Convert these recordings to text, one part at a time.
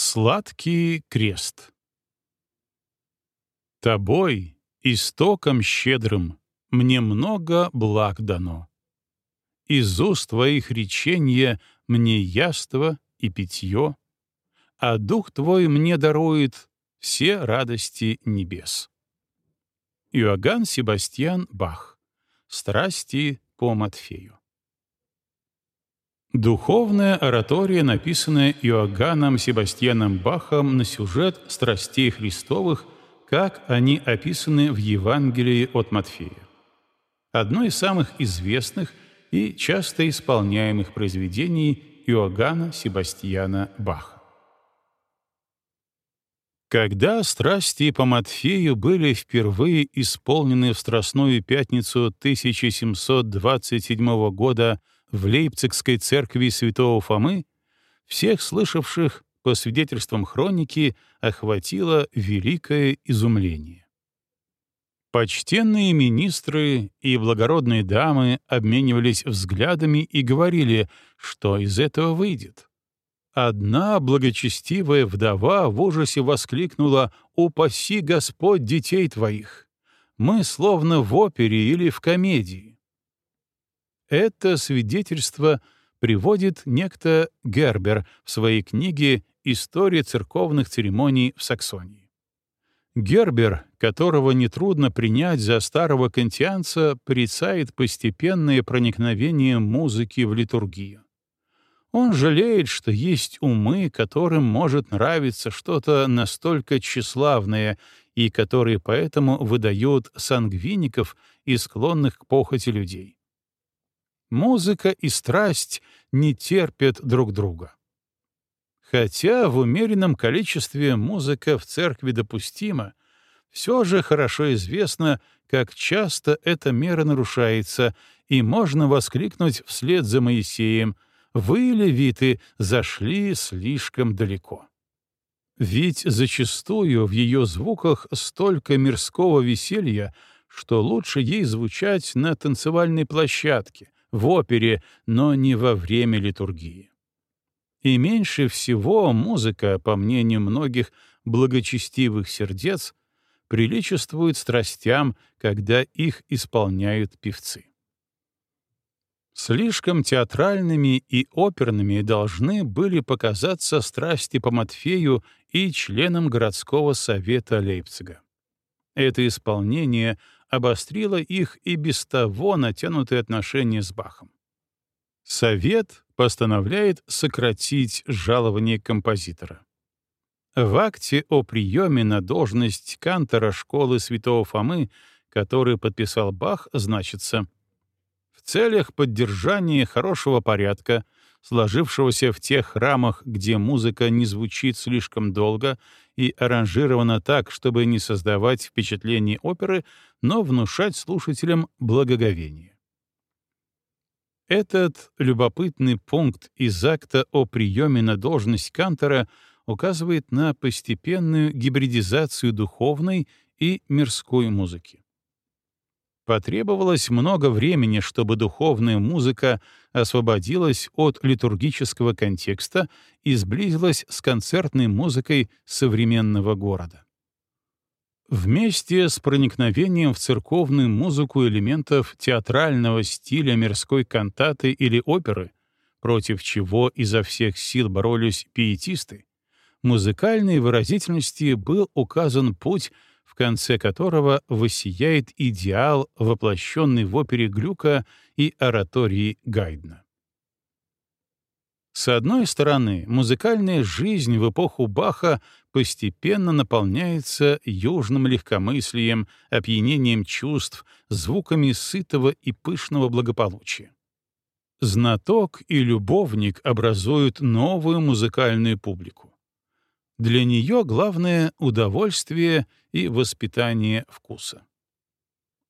Сладкий крест Тобой, истоком щедрым, мне много благ дано. Из уст твоих реченья мне яство и питье, а дух твой мне дарует все радости небес. Иоганн Себастьян Бах. Страсти по Матфею. Духовная оратория, написанная Иоганном Себастьяном Бахом на сюжет страстей Христовых, как они описаны в Евангелии от Матфея. Одно из самых известных и часто исполняемых произведений Иоганна Себастьяна Баха. Когда страсти по Матфею были впервые исполнены в Страстную пятницу 1727 года в Лейпцигской церкви святого Фомы, всех слышавших, по свидетельствам хроники, охватило великое изумление. Почтенные министры и благородные дамы обменивались взглядами и говорили, что из этого выйдет. Одна благочестивая вдова в ужасе воскликнула «Упаси Господь детей твоих!» Мы словно в опере или в комедии. Это свидетельство приводит некто Гербер в своей книге «История церковных церемоний в Саксонии». Гербер, которого нетрудно принять за старого кантианца, порицает постепенное проникновение музыки в литургию. Он жалеет, что есть умы, которым может нравиться что-то настолько тщеславное и которые поэтому выдают сангвиников и склонных к похоти людей. Музыка и страсть не терпят друг друга. Хотя в умеренном количестве музыка в церкви допустима, все же хорошо известно, как часто эта мера нарушается, и можно воскликнуть вслед за Моисеем — вы, левиты, зашли слишком далеко. Ведь зачастую в ее звуках столько мирского веселья, что лучше ей звучать на танцевальной площадке, в опере, но не во время литургии. И меньше всего музыка, по мнению многих благочестивых сердец, приличествует страстям, когда их исполняют певцы. Слишком театральными и оперными должны были показаться страсти по Матфею и членам городского совета Лейпцига. Это исполнение обострило их и без того натянутые отношения с Бахом. Совет постановляет сократить жалование композитора. В акте о приеме на должность кантора школы святого Фомы, который подписал Бах, значится — целях поддержания хорошего порядка, сложившегося в тех храмах, где музыка не звучит слишком долго и аранжирована так, чтобы не создавать впечатление оперы, но внушать слушателям благоговение. Этот любопытный пункт из акта о приеме на должность кантора указывает на постепенную гибридизацию духовной и мирской музыки. Потребовалось много времени, чтобы духовная музыка освободилась от литургического контекста и сблизилась с концертной музыкой современного города. Вместе с проникновением в церковную музыку элементов театрального стиля мирской кантаты или оперы, против чего изо всех сил боролись пиетисты, музыкальной выразительности был указан путь в конце которого воссияет идеал, воплощенный в опере Глюка и оратории Гайдна. С одной стороны, музыкальная жизнь в эпоху Баха постепенно наполняется южным легкомыслием, опьянением чувств, звуками сытого и пышного благополучия. Знаток и любовник образуют новую музыкальную публику. Для нее главное — удовольствие и воспитание вкуса.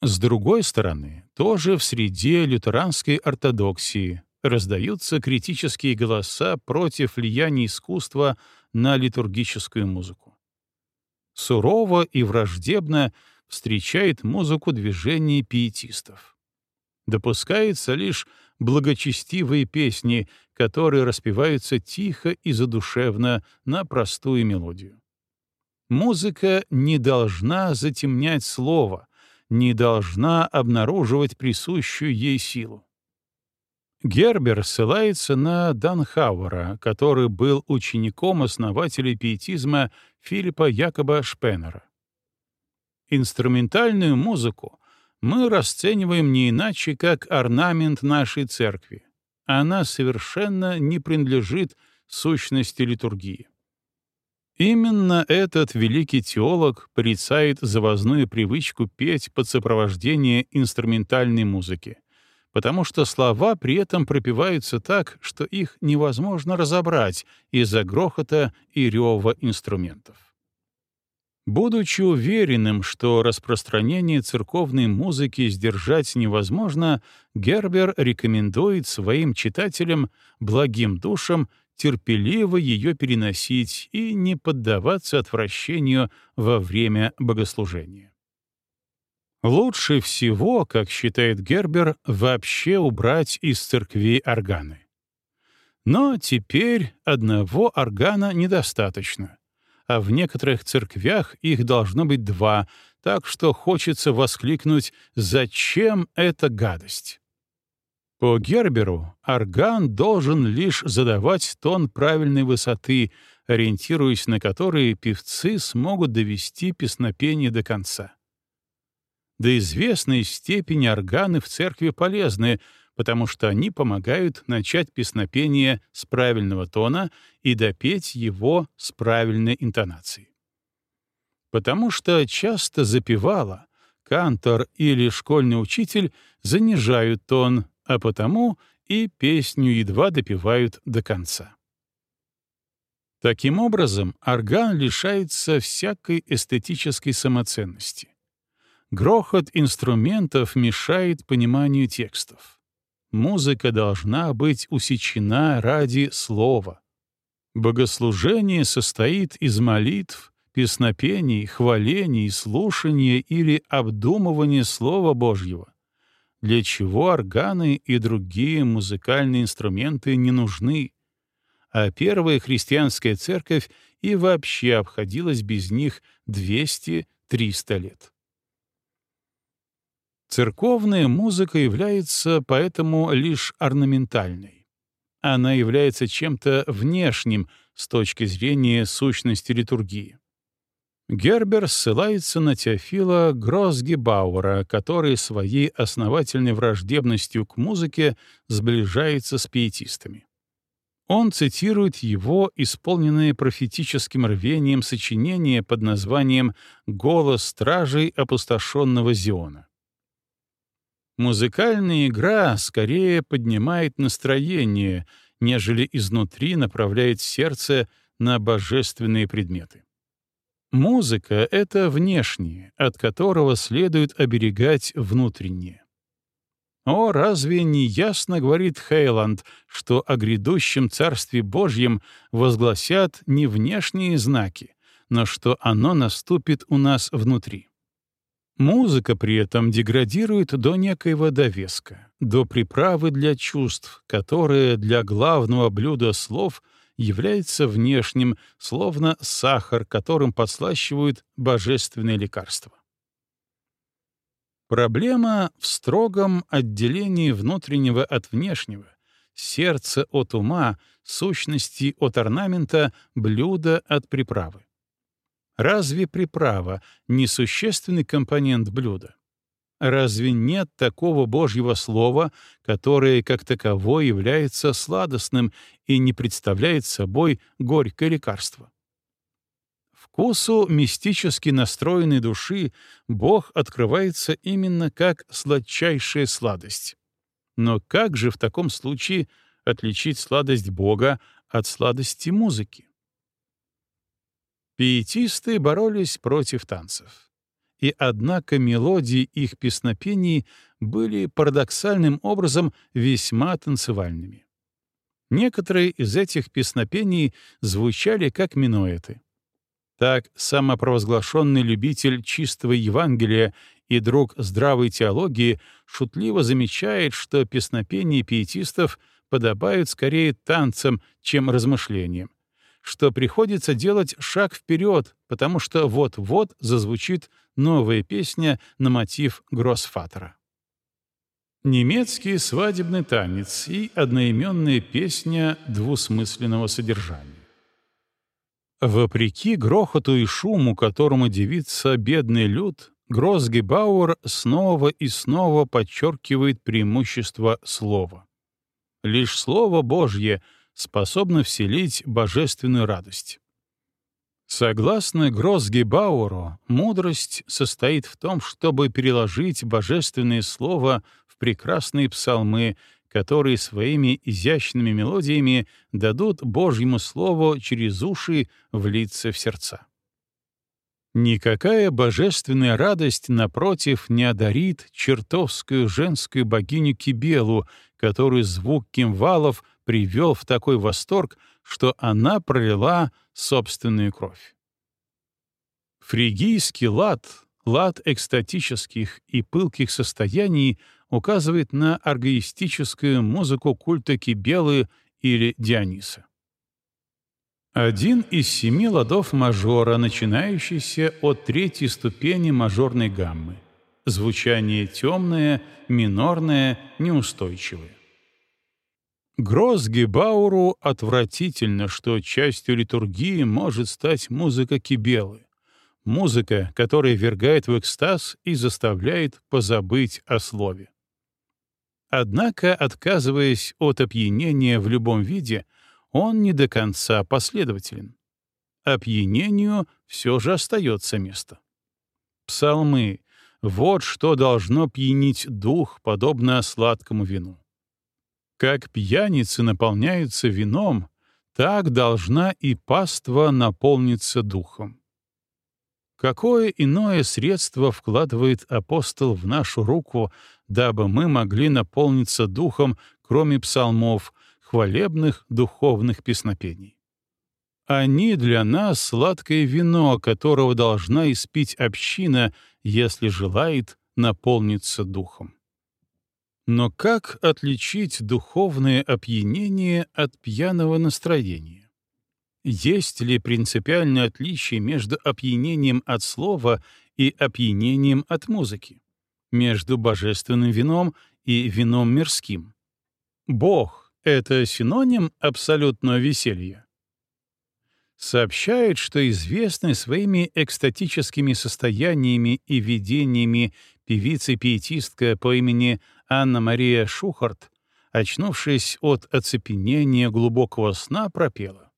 С другой стороны, тоже в среде лютеранской ортодоксии раздаются критические голоса против влияния искусства на литургическую музыку. Сурово и враждебно встречает музыку движение пиетистов. Допускается лишь благочестивые песни, которые распеваются тихо и задушевно на простую мелодию. Музыка не должна затемнять слово, не должна обнаруживать присущую ей силу. Гербер ссылается на Данхауэра, который был учеником основателя пиетизма Филиппа Якоба Шпеннера. Инструментальную музыку мы расцениваем не иначе, как орнамент нашей церкви. Она совершенно не принадлежит сущности литургии. Именно этот великий теолог порицает завозную привычку петь под сопровождение инструментальной музыки, потому что слова при этом пропеваются так, что их невозможно разобрать из-за грохота и рева инструментов. Будучи уверенным, что распространение церковной музыки сдержать невозможно, Гербер рекомендует своим читателям, благим душам, терпеливо ее переносить и не поддаваться отвращению во время богослужения. Лучше всего, как считает Гербер, вообще убрать из церкви органы. Но теперь одного органа недостаточно а в некоторых церквях их должно быть два, так что хочется воскликнуть «Зачем эта гадость?». По Герберу орган должен лишь задавать тон правильной высоты, ориентируясь на которые певцы смогут довести песнопение до конца. До известной степени органы в церкви полезны, потому что они помогают начать песнопение с правильного тона и допеть его с правильной интонацией. Потому что часто запевала, кантор или школьный учитель занижают тон, а потому и песню едва допевают до конца. Таким образом, орган лишается всякой эстетической самоценности. Грохот инструментов мешает пониманию текстов. Музыка должна быть усечена ради слова. Богослужение состоит из молитв, песнопений, хвалений, слушания или обдумывания Слова Божьего, для чего органы и другие музыкальные инструменты не нужны, а первая христианская церковь и вообще обходилась без них 200-300 лет. Церковная музыка является поэтому лишь орнаментальной. Она является чем-то внешним с точки зрения сущности литургии. Гербер ссылается на Теофила Гросгебауэра, который своей основательной враждебностью к музыке сближается с пиетистами. Он цитирует его исполненное профетическим рвением сочинение под названием «Голос стражей опустошенного Зиона». Музыкальная игра скорее поднимает настроение, нежели изнутри направляет сердце на божественные предметы. Музыка — это внешнее, от которого следует оберегать внутреннее. О, разве не ясно говорит Хейланд, что о грядущем Царстве Божьем возгласят не внешние знаки, но что оно наступит у нас внутри? Музыка при этом деградирует до некоего довеска, до приправы для чувств, которая для главного блюда слов является внешним, словно сахар, которым подслащивают божественные лекарства. Проблема в строгом отделении внутреннего от внешнего, сердца от ума, сущности от орнамента, блюда от приправы. Разве приправа — несущественный компонент блюда? Разве нет такого Божьего Слова, которое как таковое является сладостным и не представляет собой горькое лекарство? Вкусу мистически настроенной души Бог открывается именно как сладчайшая сладость. Но как же в таком случае отличить сладость Бога от сладости музыки? Пиетисты боролись против танцев. И однако мелодии их песнопений были парадоксальным образом весьма танцевальными. Некоторые из этих песнопений звучали как минуэты. Так самопровозглашенный любитель чистого Евангелия и друг здравой теологии, шутливо замечает, что песнопения пиетистов подобают скорее танцам, чем размышлениям, что приходится делать шаг вперед, потому что вот-вот зазвучит новая песня на мотив Гроссфатера. Немецкий свадебный танец и одноименная песня двусмысленного содержания. Вопреки грохоту и шуму, которому девится бедный люд, Гросгебауэр снова и снова подчеркивает преимущество слова. Лишь Слово Божье способно вселить божественную радость. Согласно Гросгебауэру, мудрость состоит в том, чтобы переложить божественное слово в прекрасные псалмы, которые своими изящными мелодиями дадут Божьему Слову через уши влиться в сердца. Никакая божественная радость, напротив, не одарит чертовскую женскую богиню Кибелу, которую звук кимвалов привел в такой восторг, что она пролила собственную кровь. Фригийский лад, лад экстатических и пылких состояний — указывает на аргоистическую музыку культа Кибелы или Диониса. Один из семи ладов мажора, начинающийся от третьей ступени мажорной гаммы. Звучание темное, минорное, неустойчивое. Гроссгебауру отвратительно, что частью литургии может стать музыка кибелы. Музыка, которая вергает в экстаз и заставляет позабыть о слове. Однако, отказываясь от опьянения в любом виде, он не до конца последователен. Опьянению все же остается место. Псалмы — вот что должно пьянить дух, подобно сладкому вину. Как пьяницы наполняются вином, так должна и паства наполниться духом. Какое иное средство вкладывает апостол в нашу руку, дабы мы могли наполниться духом, кроме псалмов, хвалебных духовных песнопений. Они для нас сладкое вино, которого должна испить община, если желает наполниться духом. Но как отличить духовное опьянение от пьяного настроения? Есть ли принципиальное отличие между опьянением от слова и опьянением от музыки? между божественным вином и вином мирским. Бог — это синоним абсолютного веселья. Сообщает, что известный своими экстатическими состояниями и видениями певица-пиетистка по имени Анна-Мария Шухарт, очнувшись от оцепенения глубокого сна, пропела.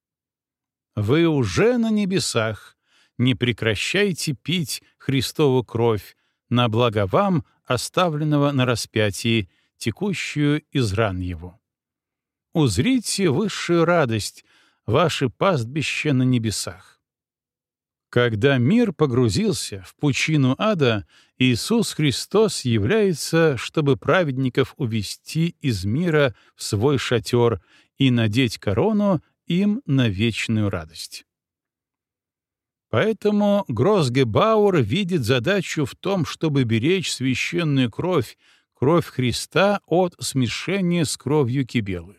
«Вы уже на небесах, не прекращайте пить Христову кровь, на благо вам, оставленного на распятии, текущую из ран его. Узрите высшую радость, ваши пастбища на небесах. Когда мир погрузился в пучину ада, Иисус Христос является, чтобы праведников увести из мира в свой шатер и надеть корону им на вечную радость. Поэтому Гросгебауэр видит задачу в том, чтобы беречь священную кровь, кровь Христа от смешения с кровью Кибелы.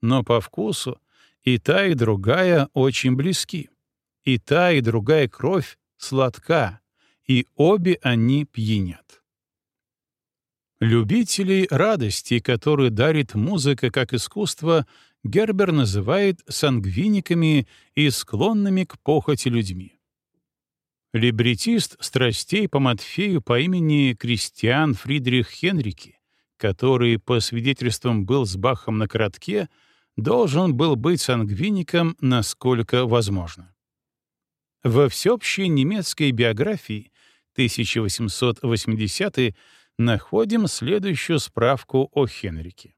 Но по вкусу и та, и другая очень близки. И та, и другая кровь сладка, и обе они пьянят. Любителей радости, которые дарит музыка как искусство, Гербер называет сангвиниками и склонными к похоти людьми. Либретист страстей по Матфею по имени Кристиан Фридрих Хенрике, который, по свидетельствам, был с Бахом на коротке, должен был быть сангвиником насколько возможно. Во всеобщей немецкой биографии 1880 находим следующую справку о Хенрике.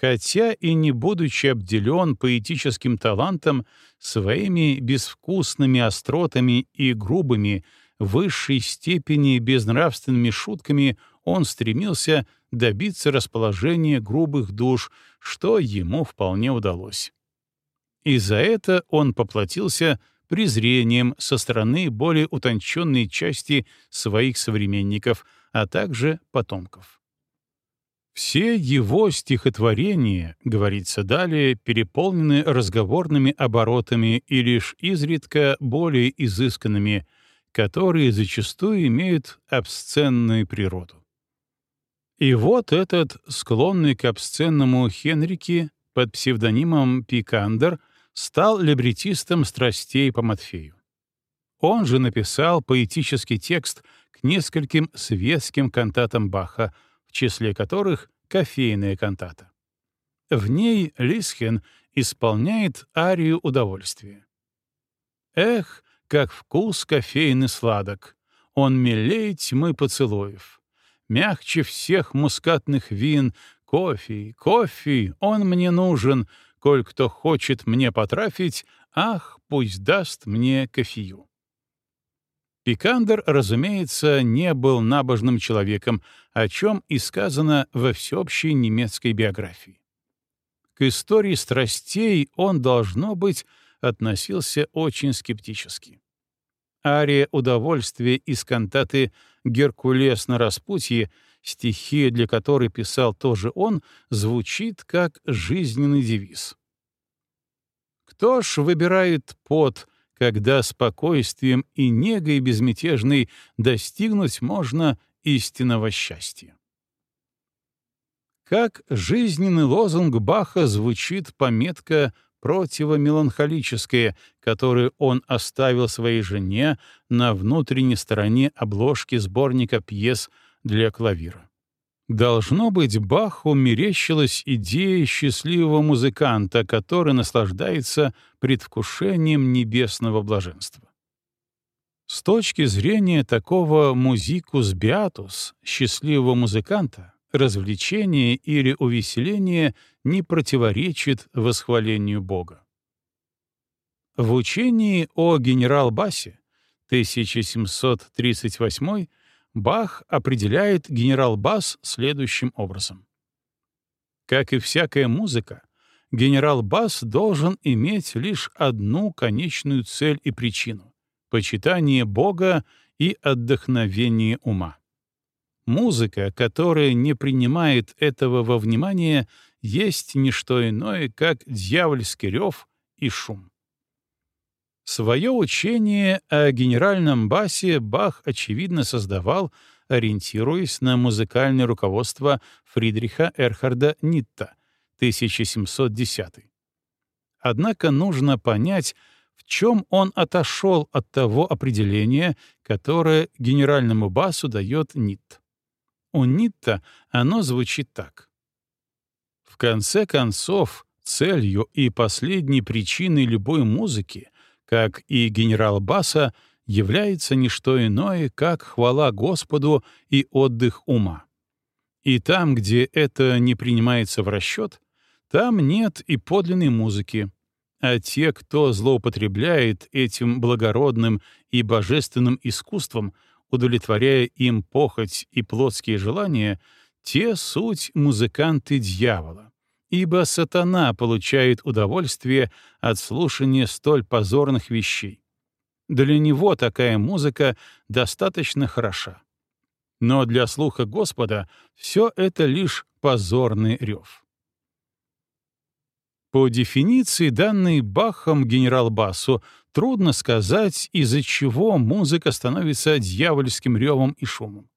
Хотя и не будучи обделен поэтическим талантом, своими безвкусными остротами и грубыми, высшей степени безнравственными шутками он стремился добиться расположения грубых душ, что ему вполне удалось. И за это он поплатился презрением со стороны более утонченной части своих современников, а также потомков. Все его стихотворения, говорится далее, переполнены разговорными оборотами и лишь изредка более изысканными, которые зачастую имеют обсценную природу. И вот этот, склонный к обсценному Хенрике под псевдонимом Пикандер, стал либретистом страстей по Матфею. Он же написал поэтический текст к нескольким светским кантатам Баха, в числе которых кофейная кантата. В ней Лисхен исполняет арию удовольствия. «Эх, как вкус кофейный сладок, он милей тьмы поцелуев. Мягче всех мускатных вин, кофе, кофе, он мне нужен, коль кто хочет мне потрафить, ах, пусть даст мне кофею. Пикандер, разумеется, не был набожным человеком, о чем и сказано во всеобщей немецкой биографии. К истории страстей он, должно быть, относился очень скептически. Ария удовольствия из кантаты «Геркулес на распутье», стихи для которой писал тоже он, звучит как жизненный девиз. Кто ж выбирает пот, когда спокойствием и негой безмятежной достигнуть можно истинного счастья. Как жизненный лозунг Баха звучит пометка противомеланхолическая, которую он оставил своей жене на внутренней стороне обложки сборника пьес для клавира. Должно быть, Баху мерещилась идея счастливого музыканта, который наслаждается предвкушением небесного блаженства. С точки зрения такого музикус биатус, счастливого музыканта, развлечение или увеселение не противоречит восхвалению Бога. В учении о генерал-басе 1738 Бах определяет генерал-бас следующим образом. Как и всякая музыка, генерал-бас должен иметь лишь одну конечную цель и причину — почитание Бога и отдохновение ума. Музыка, которая не принимает этого во внимание, есть не что иное, как дьявольский рев и шум. Свое учение о генеральном басе Бах, очевидно, создавал, ориентируясь на музыкальное руководство Фридриха Эрхарда Нитта, 1710. Однако нужно понять, в чем он отошел от того определения, которое генеральному басу дает Нитт. У Нитта оно звучит так. В конце концов, целью и последней причиной любой музыки — как и генерал Баса, является не что иное, как хвала Господу и отдых ума. И там, где это не принимается в расчет, там нет и подлинной музыки, а те, кто злоупотребляет этим благородным и божественным искусством, удовлетворяя им похоть и плотские желания, те суть музыканты дьявола ибо сатана получает удовольствие от слушания столь позорных вещей. Для него такая музыка достаточно хороша. Но для слуха Господа все это лишь позорный рев. По дефиниции, данной Бахом генерал-басу, трудно сказать, из-за чего музыка становится дьявольским ревом и шумом.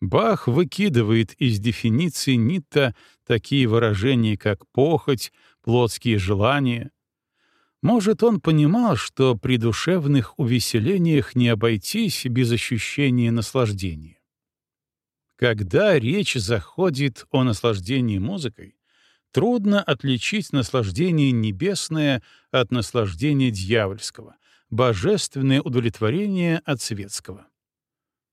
Бах выкидывает из дефиниции Нитта такие выражения, как похоть, плотские желания. Может, он понимал, что при душевных увеселениях не обойтись без ощущения наслаждения. Когда речь заходит о наслаждении музыкой, трудно отличить наслаждение небесное от наслаждения дьявольского, божественное удовлетворение от светского.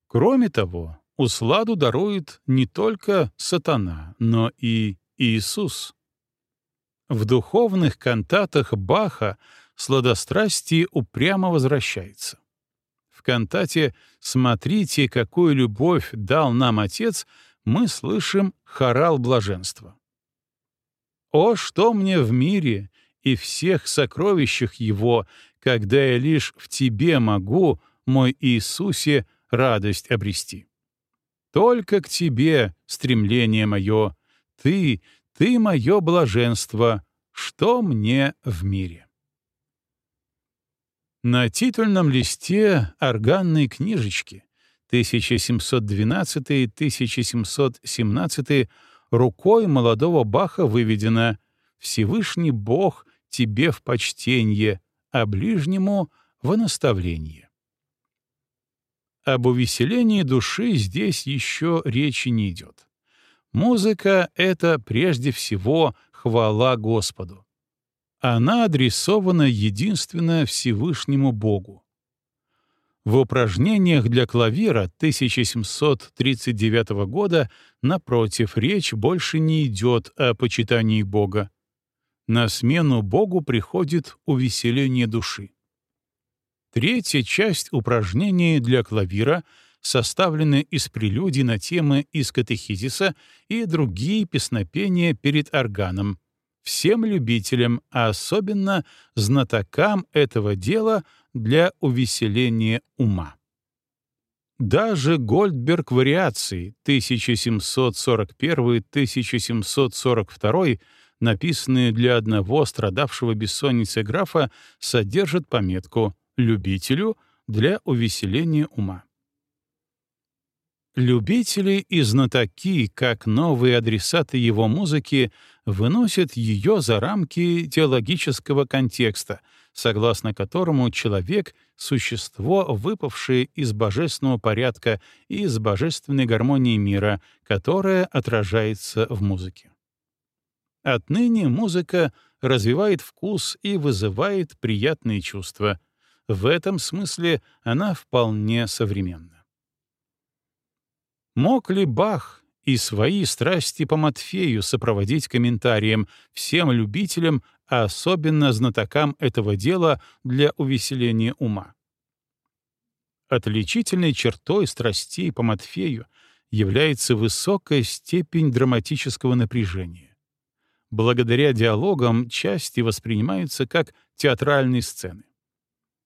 Кроме того, усладу дарует не только сатана, но и Иисус. В духовных кантатах Баха сладострастие упрямо возвращается. В кантате «Смотрите, какую любовь дал нам Отец» мы слышим хорал блаженства. «О, что мне в мире и всех сокровищах его, когда я лишь в Тебе могу, мой Иисусе, радость обрести. Только к Тебе стремление мое, Ты, Ты мое блаженство, что мне в мире. На титульном листе органной книжечки 1712-1717 рукой молодого Баха выведено «Всевышний Бог тебе в почтенье, а ближнему — в наставление». Об увеселении души здесь еще речи не идет. Музыка — это прежде всего хвала Господу. Она адресована единственно Всевышнему Богу. В упражнениях для клавира 1739 года, напротив, речь больше не идет о почитании Бога. На смену Богу приходит увеселение души. Третья часть упражнений для клавира составлены из прелюдий на темы из катехизиса и другие песнопения перед органом, всем любителям, а особенно знатокам этого дела для увеселения ума. Даже Гольдберг вариации 1741-1742, написанные для одного страдавшего бессонницей графа, содержат пометку «любителю для увеселения ума». Любители и знатоки, как новые адресаты его музыки, выносят ее за рамки теологического контекста, согласно которому человек — существо, выпавшее из божественного порядка и из божественной гармонии мира, которая отражается в музыке. Отныне музыка развивает вкус и вызывает приятные чувства. В этом смысле она вполне современна. Мог ли Бах и свои страсти по Матфею сопроводить комментарием всем любителям, а особенно знатокам этого дела для увеселения ума? Отличительной чертой страстей по Матфею является высокая степень драматического напряжения. Благодаря диалогам части воспринимаются как театральные сцены.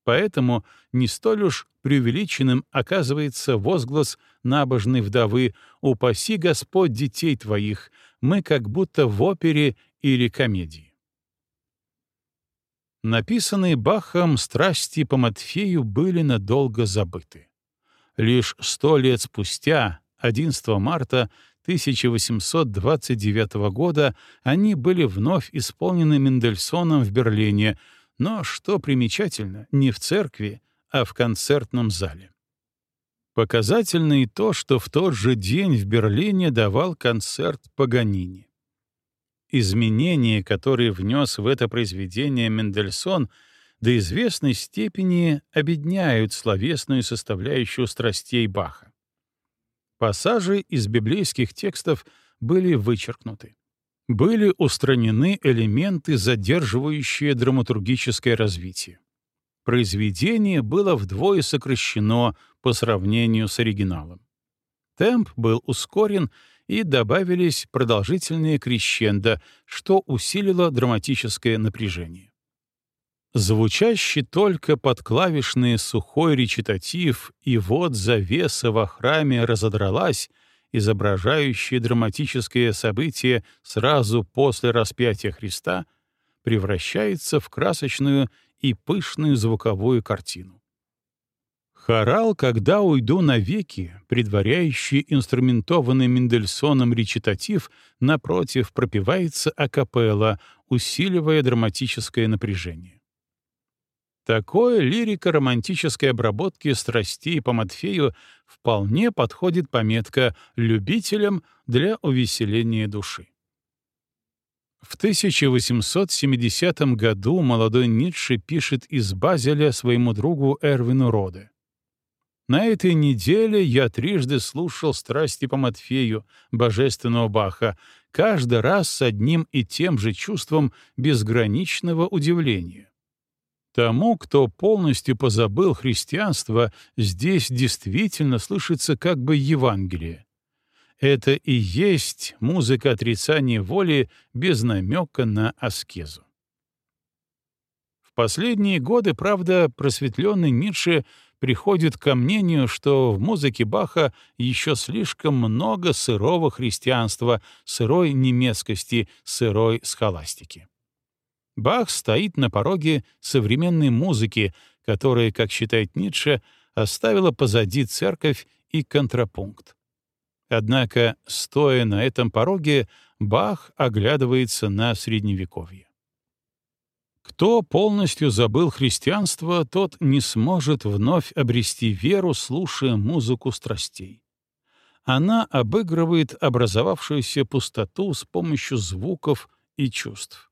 Поэтому не столь уж преувеличенным оказывается возглас набожной вдовы «Упаси Господь детей твоих, мы как будто в опере или комедии». Написанные Бахом страсти по Матфею были надолго забыты. Лишь сто лет спустя, 11 марта 1829 года, они были вновь исполнены Мендельсоном в Берлине — но, что примечательно, не в церкви, а в концертном зале. Показательно и то, что в тот же день в Берлине давал концерт Паганини. Изменения, которые внес в это произведение Мендельсон, до известной степени обедняют словесную составляющую страстей Баха. Пассажи из библейских текстов были вычеркнуты были устранены элементы, задерживающие драматургическое развитие. Произведение было вдвое сокращено по сравнению с оригиналом. Темп был ускорен, и добавились продолжительные крещендо, что усилило драматическое напряжение. Звучащий только под клавишные сухой речитатив «И вот завеса во храме разодралась», изображающее драматическое событие сразу после распятия Христа, превращается в красочную и пышную звуковую картину. Хорал «Когда уйду навеки», предваряющий инструментованный Мендельсоном речитатив, напротив, пропевается акапелла, усиливая драматическое напряжение. Такой лирико-романтической обработки страстей по Матфею вполне подходит пометка «любителям для увеселения души». В 1870 году молодой Ницше пишет из Базеля своему другу Эрвину Роде. На этой неделе я трижды слушал страсти по Матфею, божественного Баха, каждый раз с одним и тем же чувством безграничного удивления. Тому, кто полностью позабыл христианство, здесь действительно слышится как бы Евангелие. Это и есть музыка отрицания воли без намека на аскезу. последние годы, правда, просветленный Ницше приходит ко мнению, что в музыке Баха еще слишком много сырого христианства, сырой немецкости, сырой схоластики. Бах стоит на пороге современной музыки, которая, как считает Ницше, оставила позади церковь и контрапункт. Однако, стоя на этом пороге, Бах оглядывается на Средневековье. Кто полностью забыл христианство, тот не сможет вновь обрести веру, слушая музыку страстей. Она обыгрывает образовавшуюся пустоту с помощью звуков и чувств.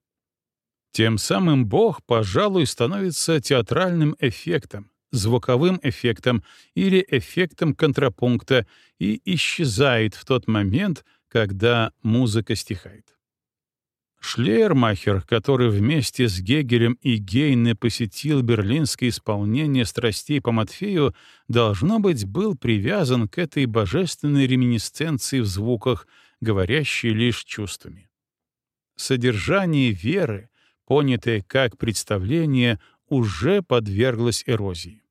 Тем самым Бог, пожалуй, становится театральным эффектом, звуковым эффектом или эффектом контрапункта и исчезает в тот момент, когда музыка стихает. Шлейермахер, который вместе с Гегелем и Гейне посетил берлинское исполнение страстей по Матфею, должно быть, был привязан к этой божественной реминисценции в звуках, говорящей лишь чувствами. Содержание веры, понятое как представление, уже подверглось эрозии.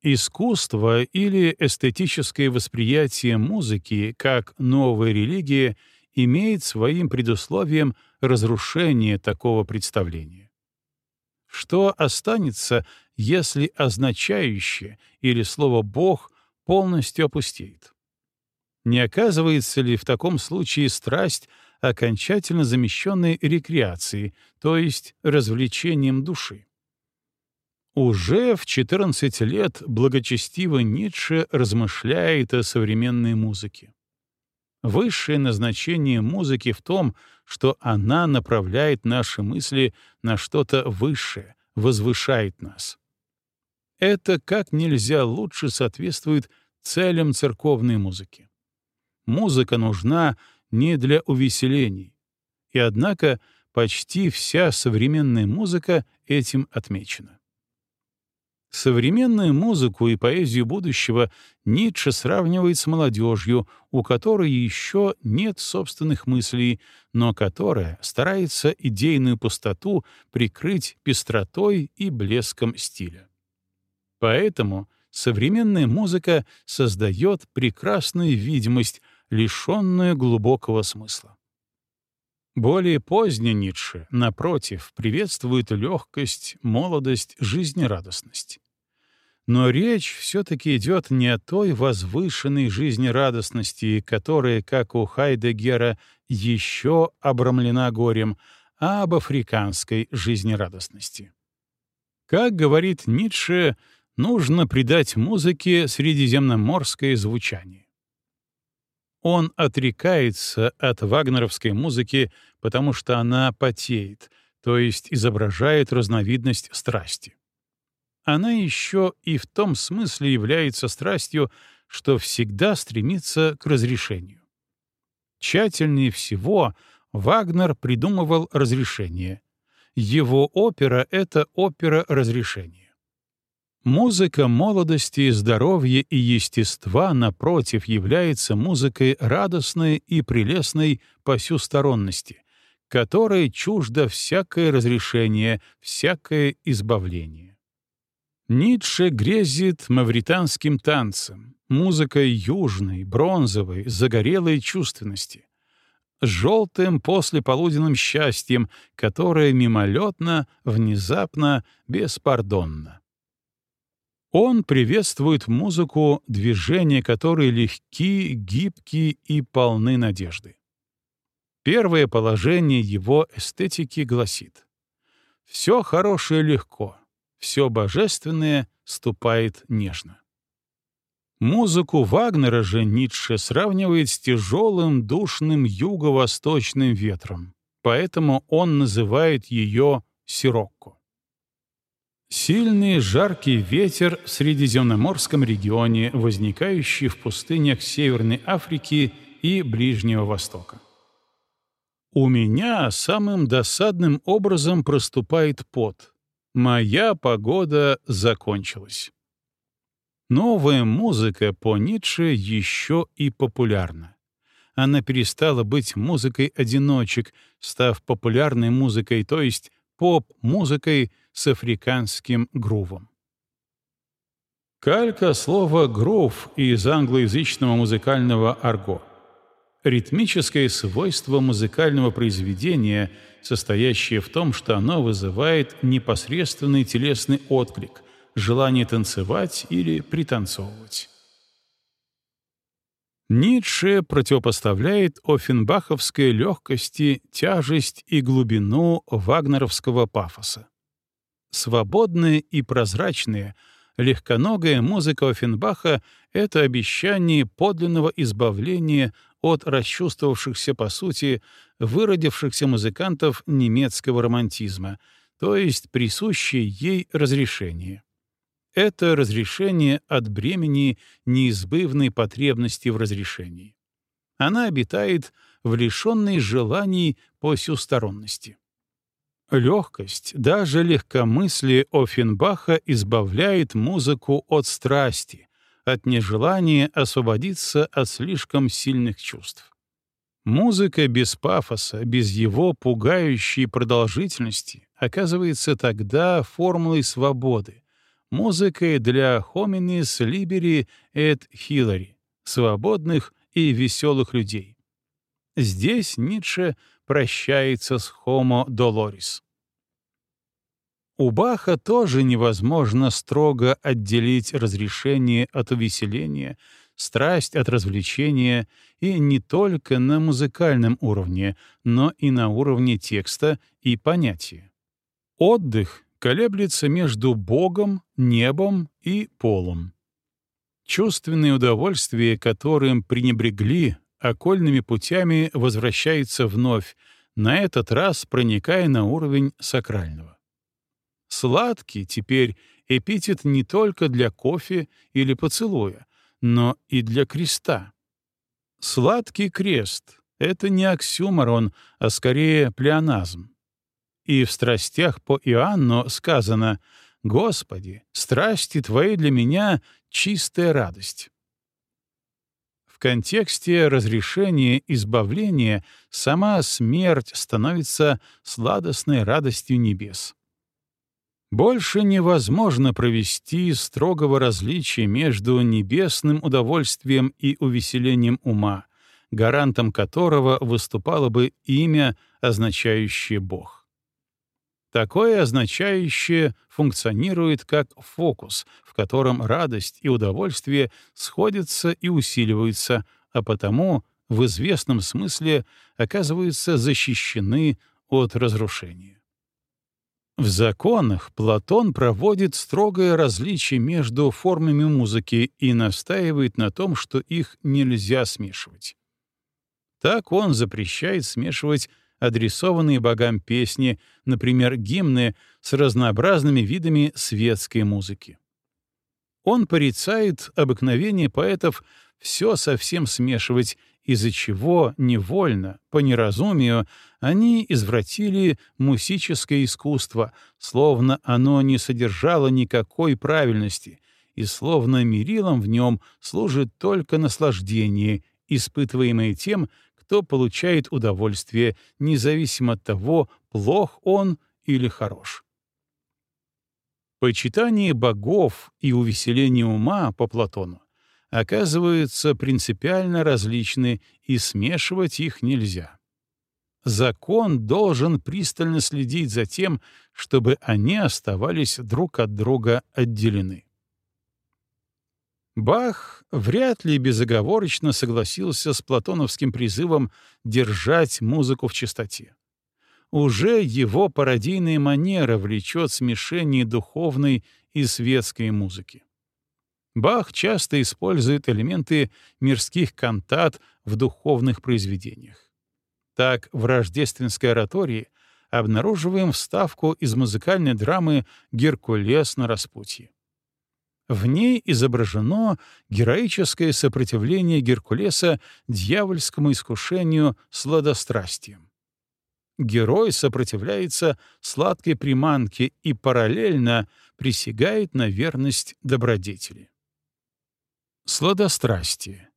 Искусство или эстетическое восприятие музыки как новая религия имеет своим предусловием разрушение такого представления. Что останется, если означающее или слово «бог» полностью опустеет? Не оказывается ли в таком случае страсть окончательно замещенной рекреацией, то есть развлечением души? Уже в 14 лет благочестивый Ницше размышляет о современной музыке. Высшее назначение музыки в том, что она направляет наши мысли на что-то высшее, возвышает нас. Это как нельзя лучше соответствует целям церковной музыки. Музыка нужна не для увеселений, и однако почти вся современная музыка этим отмечена. Современную музыку и поэзию будущего Ницше сравнивает с молодежью, у которой еще нет собственных мыслей, но которая старается идейную пустоту прикрыть пестротой и блеском стиля. Поэтому современная музыка создает прекрасную видимость, лишенную глубокого смысла. Более поздний Ницше, напротив, приветствует легкость, молодость, жизнерадостность. Но речь все-таки идет не о той возвышенной жизнерадостности, которая, как у Хайдегера, еще обрамлена горем, а об африканской жизнерадостности. Как говорит Ницше, нужно придать музыке средиземноморское звучание. Он отрекается от вагнеровской музыки, потому что она потеет, то есть изображает разновидность страсти она еще и в том смысле является страстью, что всегда стремится к разрешению. Тщательнее всего Вагнер придумывал разрешение. Его опера — это опера разрешения. Музыка молодости, здоровья и естества, напротив, является музыкой радостной и прелестной посюсторонности, которой чуждо всякое разрешение, всякое избавление. Ницше грезит мавританским танцем, музыкой южной, бронзовой, загорелой чувственности, желтым послеполуденным счастьем, которое мимолетно, внезапно, беспардонно. Он приветствует музыку, движения которой легки, гибки и полны надежды. Первое положение его эстетики гласит «Все хорошее легко, все божественное ступает нежно. Музыку Вагнера же Ницше сравнивает с тяжелым, душным юго-восточным ветром, поэтому он называет ее сирокко. Сильный жаркий ветер в Средиземноморском регионе, возникающий в пустынях Северной Африки и Ближнего Востока. У меня самым досадным образом проступает пот, Моя погода закончилась. Новая музыка по Ницше еще и популярна. Она перестала быть музыкой одиночек, став популярной музыкой, то есть поп-музыкой, с африканским грувом. Калька слова «грув» из англоязычного музыкального арго. Ритмическое свойство музыкального произведения, состоящее в том, что оно вызывает непосредственный телесный отклик, желание танцевать или пританцовывать. Ницше противопоставляет оффенбаховской легкости тяжесть и глубину вагнеровского пафоса. Свободные и прозрачные — легконогая музыка Оффенбаха — это обещание подлинного избавления от расчувствовавшихся, по сути, выродившихся музыкантов немецкого романтизма, то есть присущее ей разрешение. Это разрешение от бремени неизбывной потребности в разрешении. Она обитает в лишенной желаний по сюсторонности. Легкость, даже легкомыслие Оффенбаха избавляет музыку от страсти, от нежелания освободиться от слишком сильных чувств. Музыка без пафоса, без его пугающей продолжительности оказывается тогда формулой свободы, музыкой для hominis liberi et hilari, свободных и веселых людей. Здесь Ницше прощается с Homo Dolores. У Баха тоже невозможно строго отделить разрешение от увеселения, страсть от развлечения, и не только на музыкальном уровне, но и на уровне текста и понятия. Отдых колеблется между Богом, небом и полом. Чувственные удовольствия, которым пренебрегли, окольными путями возвращается вновь, на этот раз проникая на уровень сакрального. Сладкий теперь эпитет не только для кофе или поцелуя, но и для креста. Сладкий крест — это не оксюморон, а скорее плеоназм. И в страстях по Иоанну сказано «Господи, страсти Твои для меня — чистая радость» контексте разрешения избавления сама смерть становится сладостной радостью небес. Больше невозможно провести строгого различия между небесным удовольствием и увеселением ума, гарантом которого выступало бы имя, означающее Бог. Такое означающее функционирует как фокус, в котором радость и удовольствие сходятся и усиливаются, а потому в известном смысле оказываются защищены от разрушения. В законах Платон проводит строгое различие между формами музыки и настаивает на том, что их нельзя смешивать. Так он запрещает смешивать адресованные богам песни, например, гимны с разнообразными видами светской музыки. Он порицает обыкновение поэтов все совсем смешивать, из-за чего невольно, по неразумию, они извратили мусическое искусство, словно оно не содержало никакой правильности, и словно мерилом в нем служит только наслаждение, испытываемое тем, кто получает удовольствие, независимо от того, плох он или хорош. Почитание богов и увеселение ума по Платону оказываются принципиально различны, и смешивать их нельзя. Закон должен пристально следить за тем, чтобы они оставались друг от друга отделены. Бах вряд ли безоговорочно согласился с платоновским призывом держать музыку в чистоте. Уже его пародийная манера влечет смешение духовной и светской музыки. Бах часто использует элементы мирских кантат в духовных произведениях. Так, в рождественской оратории обнаруживаем вставку из музыкальной драмы «Геркулес на распутье». В ней изображено героическое сопротивление Геркулеса дьявольскому искушению сладострастием. Герой сопротивляется сладкой приманке и параллельно присягает на верность добродетели. Сладострастие.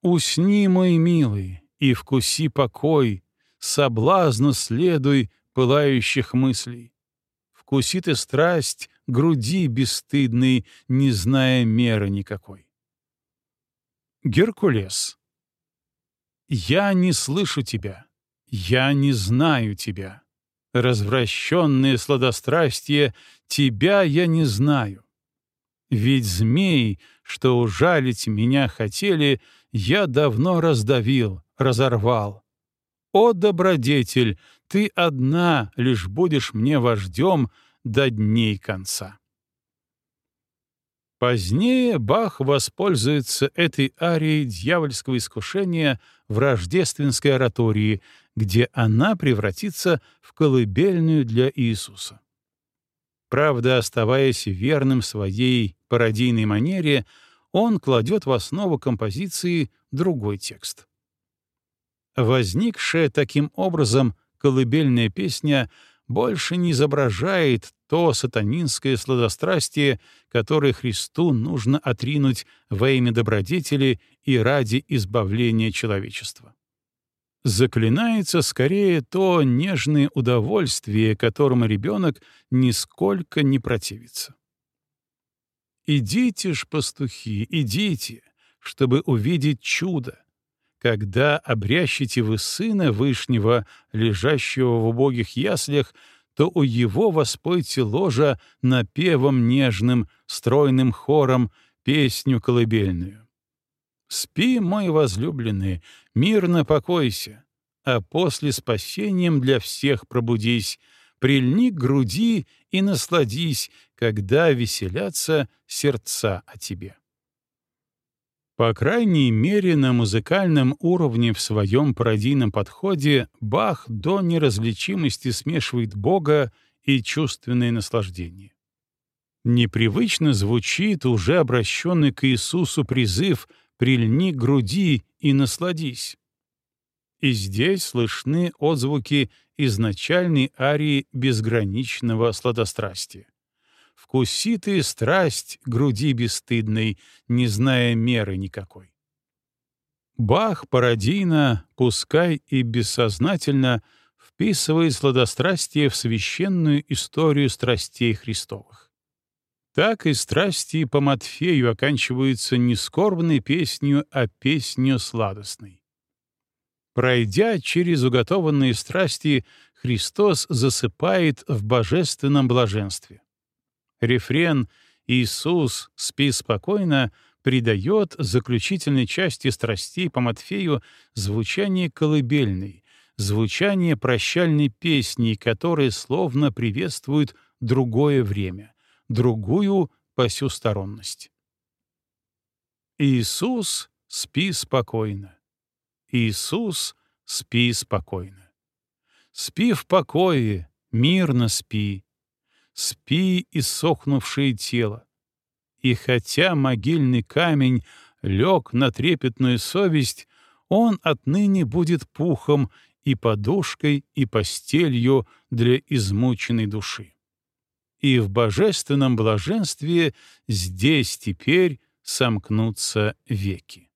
«Усни, мой милый, и вкуси покой, соблазну следуй пылающих мыслей вкуси ты страсть груди бесстыдной, не зная меры никакой. Геркулес. Я не слышу тебя, я не знаю тебя. Развращенное сладострастие, тебя я не знаю. Ведь змей, что ужалить меня хотели, я давно раздавил, разорвал. О, добродетель, ты одна лишь будешь мне вождем до дней конца. Позднее Бах воспользуется этой арией дьявольского искушения в рождественской оратории, где она превратится в колыбельную для Иисуса. Правда, оставаясь верным своей пародийной манере, он кладет в основу композиции другой текст. Возникшая таким образом колыбельная песня больше не изображает то сатанинское сладострастие, которое Христу нужно отринуть во имя добродетели и ради избавления человечества. Заклинается скорее то нежное удовольствие, которому ребенок нисколько не противится. «Идите ж, пастухи, идите, чтобы увидеть чудо, когда обрящите вы сына Вышнего, лежащего в убогих яслях, то у его воспойте ложа напевом нежным, стройным хором песню колыбельную. Спи, мой возлюбленный, мирно покойся, а после спасением для всех пробудись, прильни к груди и насладись, когда веселятся сердца о тебе. По крайней мере, на музыкальном уровне в своем пародийном подходе Бах до неразличимости смешивает Бога и чувственное наслаждение. Непривычно звучит уже обращенный к Иисусу призыв «прильни груди и насладись». И здесь слышны отзвуки изначальной арии безграничного сладострастия. Вкуси ты страсть груди бесстыдной, не зная меры никакой. Бах пародийно, пускай и бессознательно, вписывает сладострастие в священную историю страстей Христовых. Так и страсти по Матфею оканчиваются не скорбной песнью, а песнью сладостной. Пройдя через уготованные страсти, Христос засыпает в божественном блаженстве. Рефрен «Иисус, спи спокойно» придает заключительной части страстей по Матфею звучание колыбельной, звучание прощальной песни, которые словно приветствуют другое время, другую посюсторонность. Иисус, спи спокойно. Иисус, спи спокойно. Спи в покое, мирно спи, спи, иссохнувшее тело. И хотя могильный камень лег на трепетную совесть, он отныне будет пухом и подушкой, и постелью для измученной души. И в божественном блаженстве здесь теперь сомкнутся веки.